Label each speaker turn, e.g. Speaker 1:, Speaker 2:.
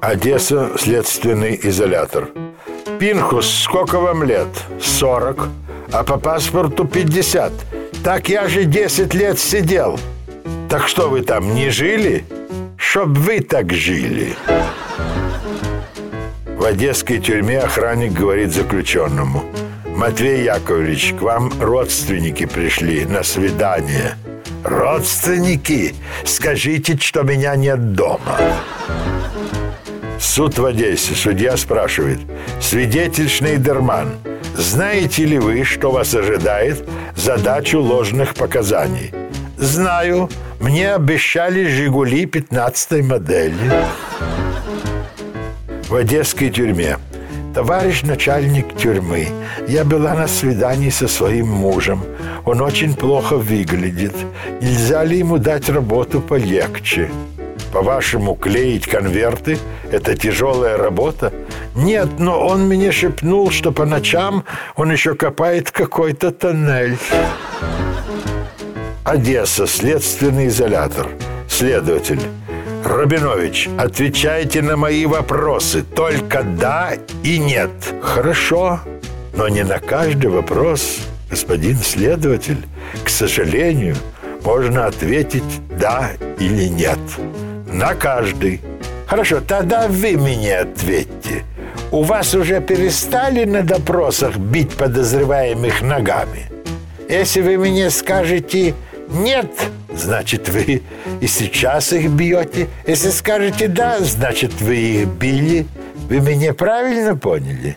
Speaker 1: Одесса, следственный изолятор. Пинхус, сколько вам лет? 40. А по паспорту 50. Так я же 10 лет сидел. Так что вы там, не жили? Чтоб вы так жили. В одесской тюрьме охранник говорит заключенному. Матвей Яковлевич, к вам родственники пришли на свидание. Родственники? Скажите, что меня нет дома. Суд в Одессе. Судья спрашивает. Свидетель Шнейдерман, знаете ли вы, что вас ожидает за дачу ложных показаний? Знаю. Мне обещали «Жигули» 15 модели. В одесской тюрьме. Товарищ начальник тюрьмы, я была на свидании со своим мужем. Он очень плохо выглядит. Нельзя ли ему дать работу полегче? По-вашему, клеить конверты – это тяжелая работа? Нет, но он мне шепнул, что по ночам он еще копает какой-то тоннель. Одесса, следственный изолятор. Следователь. Рабинович, отвечайте на мои вопросы. Только да и нет. Хорошо, но не на каждый вопрос, господин следователь. К сожалению, можно ответить да или нет. На каждый. Хорошо, тогда вы мне ответьте. У вас уже перестали на допросах бить подозреваемых ногами? Если вы мне скажете «нет», значит, вы и сейчас их бьете. Если скажете «да», значит, вы их били. Вы меня правильно поняли?